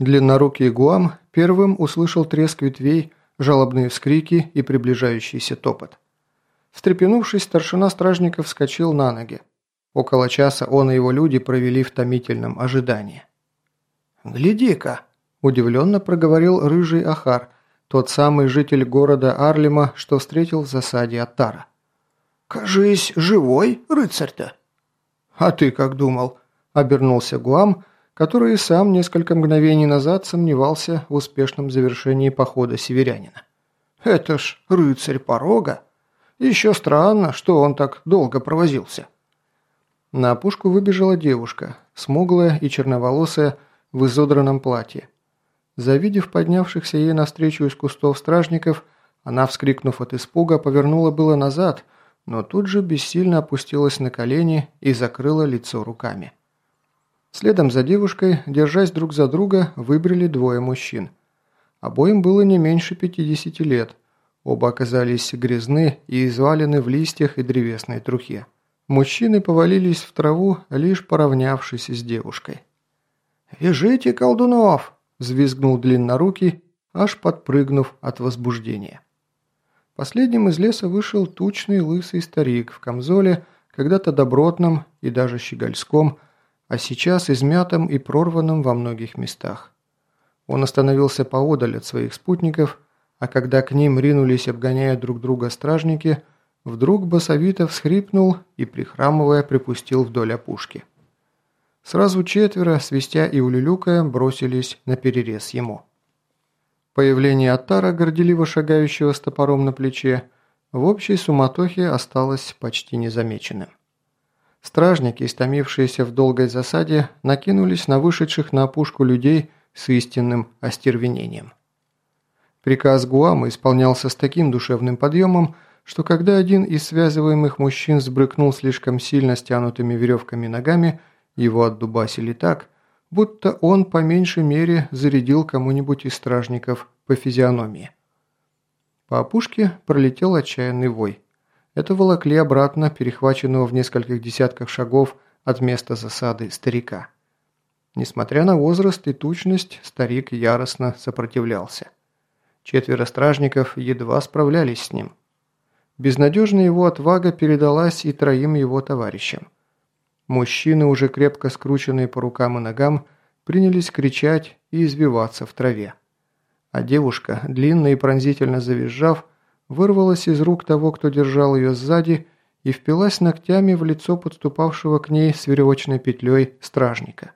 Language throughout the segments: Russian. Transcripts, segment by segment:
Длиннорукий Гуам первым услышал треск ветвей, жалобные вскрики и приближающийся топот. Встрепенувшись, старшина стражников вскочил на ноги. Около часа он и его люди провели в томительном ожидании. «Гляди-ка!» – удивленно проговорил рыжий Ахар, тот самый житель города Арлема, что встретил в засаде Аттара. «Кажись, живой рыцарь-то?» «А ты как думал?» – обернулся Гуам, который сам несколько мгновений назад сомневался в успешном завершении похода северянина. «Это ж рыцарь порога!» Еще странно, что он так долго провозился. На опушку выбежала девушка, смуглая и черноволосая, в изодранном платье. Завидев поднявшихся ей навстречу из кустов стражников, она, вскрикнув от испуга, повернула было назад, но тут же бессильно опустилась на колени и закрыла лицо руками. Следом за девушкой, держась друг за друга, выбрали двое мужчин. Обоим было не меньше 50 лет, Оба оказались грязны и извалены в листьях и древесной трухе. Мужчины повалились в траву, лишь поравнявшись с девушкой. «Вяжите колдунов!» – взвизгнул длиннорукий, аж подпрыгнув от возбуждения. Последним из леса вышел тучный лысый старик в камзоле, когда-то добротном и даже щегольском, а сейчас измятом и прорванном во многих местах. Он остановился поодаль от своих спутников – а когда к ним ринулись, обгоняя друг друга стражники, вдруг басовито всхрипнул и, прихрамывая, припустил вдоль опушки. Сразу четверо, свистя и улюлюкая, бросились на перерез ему. Появление Аттара, горделиво шагающего с топором на плече, в общей суматохе осталось почти незамеченным. Стражники, истомившиеся в долгой засаде, накинулись на вышедших на опушку людей с истинным остервенением. Приказ Гуама исполнялся с таким душевным подъемом, что когда один из связываемых мужчин сбрыкнул слишком сильно стянутыми веревками ногами, его отдубасили так, будто он по меньшей мере зарядил кому-нибудь из стражников по физиономии. По опушке пролетел отчаянный вой. Это волокли обратно перехваченного в нескольких десятках шагов от места засады старика. Несмотря на возраст и тучность, старик яростно сопротивлялся. Четверо стражников едва справлялись с ним. Безнадежная его отвага передалась и троим его товарищам. Мужчины, уже крепко скрученные по рукам и ногам, принялись кричать и извиваться в траве. А девушка, длинно и пронзительно завизжав, вырвалась из рук того, кто держал ее сзади, и впилась ногтями в лицо подступавшего к ней с веревочной петлей стражника.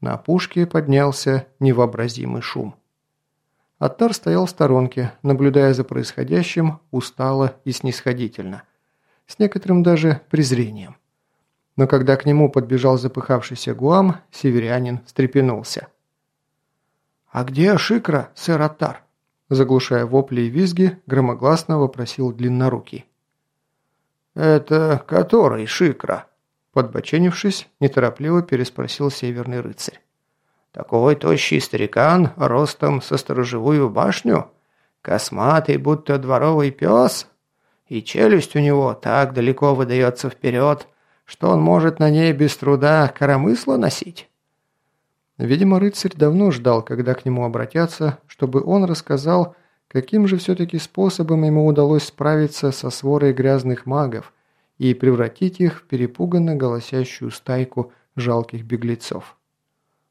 На опушке поднялся невообразимый шум. Аттар стоял в сторонке, наблюдая за происходящим устало и снисходительно. С некоторым даже презрением. Но когда к нему подбежал запыхавшийся Гуам, северянин встрепенулся. «А где Шикра, сэр Аттар?» Заглушая вопли и визги, громогласно вопросил длиннорукий. «Это который Шикра?» Подбоченившись, неторопливо переспросил северный рыцарь. Такой тощий старикан, ростом со сторожевую башню, косматый, будто дворовый пес, и челюсть у него так далеко выдается вперед, что он может на ней без труда коромысло носить. Видимо, рыцарь давно ждал, когда к нему обратятся, чтобы он рассказал, каким же все-таки способом ему удалось справиться со сворой грязных магов и превратить их в перепуганно голосящую стайку жалких беглецов.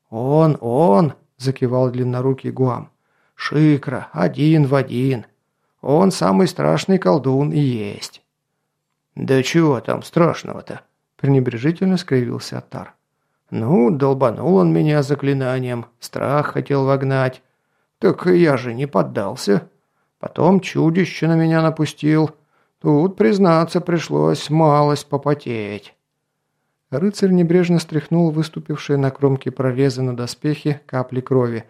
«Он, он!» – закивал длиннорукий Гуам. «Шикра, один в один. Он самый страшный колдун и есть». «Да чего там страшного-то?» – пренебрежительно скривился Атар. «Ну, долбанул он меня заклинанием, страх хотел вогнать. Так я же не поддался. Потом чудище на меня напустил. Тут, признаться, пришлось малость попотеть». Рыцарь небрежно стряхнул выступившие на кромке прореза на доспехе капли крови,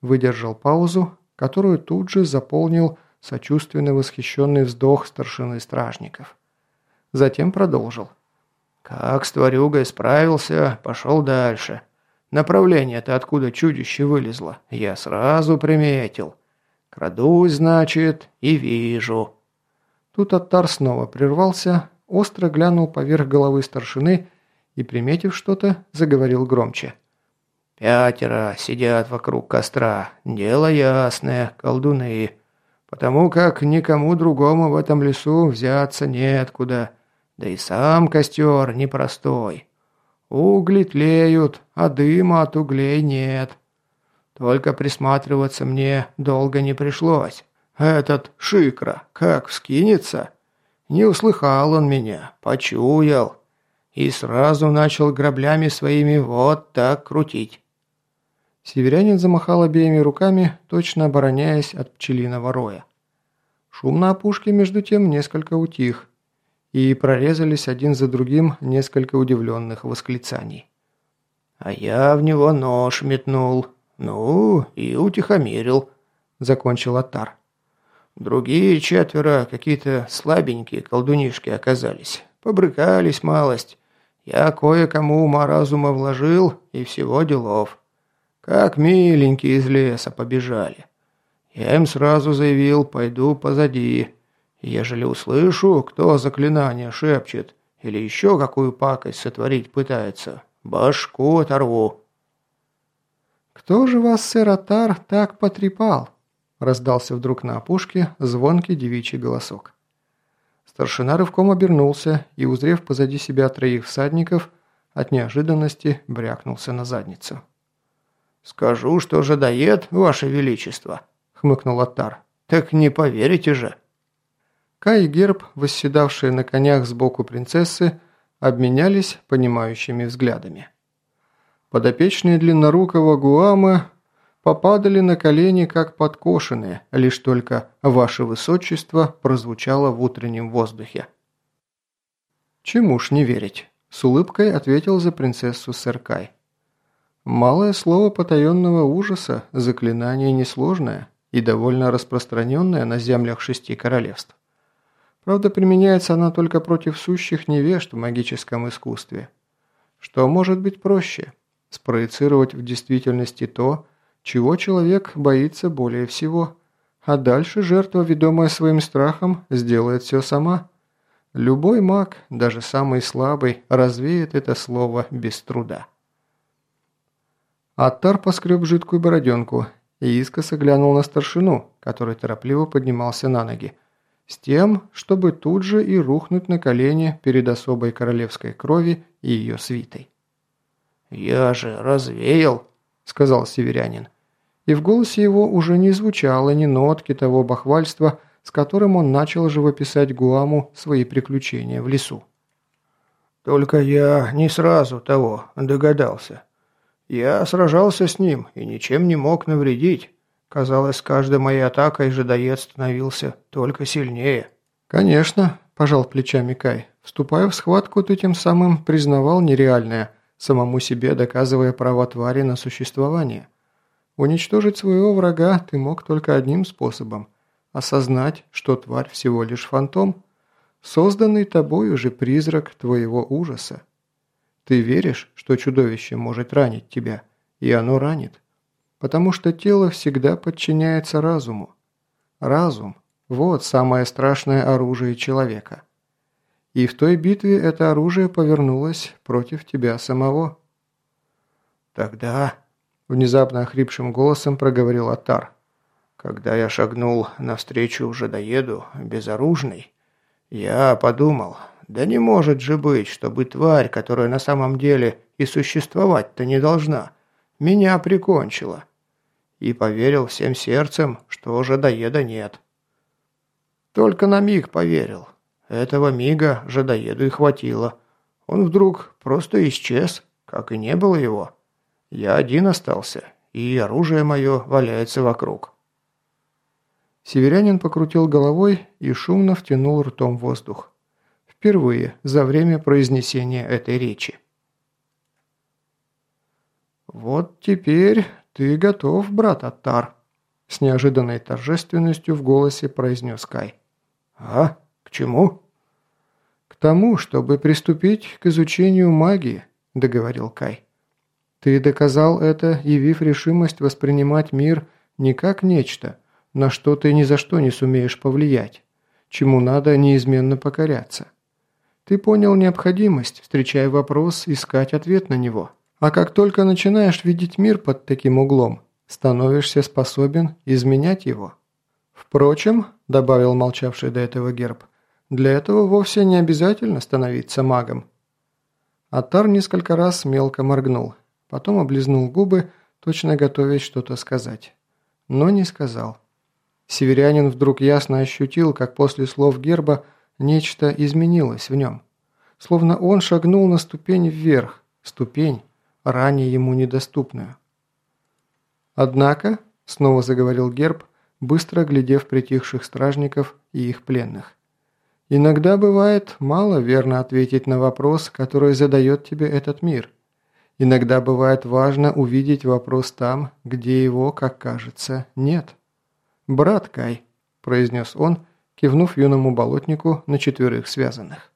выдержал паузу, которую тут же заполнил сочувственный восхищенный вздох старшины стражников. Затем продолжил. «Как с тварюгой справился, пошел дальше. Направление-то откуда чудище вылезло, я сразу приметил. Крадусь, значит, и вижу». Тут Аттар снова прервался, остро глянул поверх головы старшины и, приметив что-то, заговорил громче. Пятеро сидят вокруг костра. Дело ясное, колдуны. Потому как никому другому в этом лесу взяться неоткуда. Да и сам костер непростой. Угли тлеют, а дыма от углей нет. Только присматриваться мне долго не пришлось. Этот Шикра как вскинется. Не услыхал он меня, почуял. И сразу начал граблями своими вот так крутить. Северянин замахал обеими руками, точно обороняясь от пчелиного роя. Шум на опушке, между тем, несколько утих, и прорезались один за другим несколько удивленных восклицаний. «А я в него нож метнул. Ну, и утихомирил», — закончил Атар. «Другие четверо какие-то слабенькие колдунишки оказались. Побрыкались малость. Я кое-кому ума разума вложил, и всего делов. Как миленькие из леса побежали. Я им сразу заявил, пойду позади. Ежели услышу, кто заклинание шепчет или еще какую пакость сотворить пытается, башку оторву». «Кто же вас, сэр Атар, так потрепал?» раздался вдруг на опушке звонкий девичий голосок. Старшина рывком обернулся и, узрев позади себя троих всадников, от неожиданности брякнулся на задницу. «Скажу, что жадоед, ваше величество», — хмыкнул Аттар. «Так не поверите же». Кай и Герб, восседавшие на конях сбоку принцессы, обменялись понимающими взглядами. Подопечные длиннорукого Гуама попадали на колени как подкошенные, лишь только «Ваше Высочество» прозвучало в утреннем воздухе. «Чему ж не верить?» – с улыбкой ответил за принцессу Серкай. «Малое слово потаенного ужаса, заклинание несложное и довольно распространенное на землях шести королевств. Правда, применяется она только против сущих невежд в магическом искусстве. Что может быть проще? Спроецировать в действительности то, чего человек боится более всего, а дальше жертва, ведомая своим страхом, сделает все сама. Любой маг, даже самый слабый, развеет это слово без труда. Аттар поскреб жидкую бороденку и искоса глянул на старшину, который торопливо поднимался на ноги с тем, чтобы тут же и рухнуть на колени перед особой королевской крови и ее свитой. «Я же развеял», — сказал северянин. И в голосе его уже не звучало ни нотки того бахвальства, с которым он начал живописать Гуаму свои приключения в лесу. «Только я не сразу того догадался. Я сражался с ним и ничем не мог навредить. Казалось, с каждой моей атакой жидоед становился только сильнее. «Конечно», – пожал плечами Кай. «Вступая в схватку, ты тем самым признавал нереальное, самому себе доказывая право твари на существование. Уничтожить своего врага ты мог только одним способом – осознать, что тварь всего лишь фантом, созданный тобой уже призрак твоего ужаса. Ты веришь, что чудовище может ранить тебя, и оно ранит потому что тело всегда подчиняется разуму. Разум – вот самое страшное оружие человека. И в той битве это оружие повернулось против тебя самого. «Тогда», – внезапно охрипшим голосом проговорил Атар, «когда я шагнул навстречу жадоеду, безоружный, я подумал, да не может же быть, чтобы тварь, которая на самом деле и существовать-то не должна, меня прикончила и поверил всем сердцем, что жадоеда нет. Только на миг поверил. Этого мига жадоеду и хватило. Он вдруг просто исчез, как и не было его. Я один остался, и оружие мое валяется вокруг. Северянин покрутил головой и шумно втянул ртом воздух. Впервые за время произнесения этой речи. «Вот теперь «Ты готов, брат Аттар?» С неожиданной торжественностью в голосе произнес Кай. «А? К чему?» «К тому, чтобы приступить к изучению магии», – договорил Кай. «Ты доказал это, явив решимость воспринимать мир не как нечто, на что ты ни за что не сумеешь повлиять, чему надо неизменно покоряться. Ты понял необходимость, встречая вопрос, искать ответ на него» А как только начинаешь видеть мир под таким углом, становишься способен изменять его. Впрочем, добавил молчавший до этого герб, для этого вовсе не обязательно становиться магом. Атар несколько раз мелко моргнул, потом облизнул губы, точно готовясь что-то сказать. Но не сказал. Северянин вдруг ясно ощутил, как после слов герба нечто изменилось в нем. Словно он шагнул на ступень вверх, ступень, ранее ему недоступную. «Однако», – снова заговорил Герб, быстро глядев притихших стражников и их пленных, «иногда бывает мало верно ответить на вопрос, который задает тебе этот мир. Иногда бывает важно увидеть вопрос там, где его, как кажется, нет». «Брат Кай», – произнес он, кивнув юному болотнику на четверых связанных.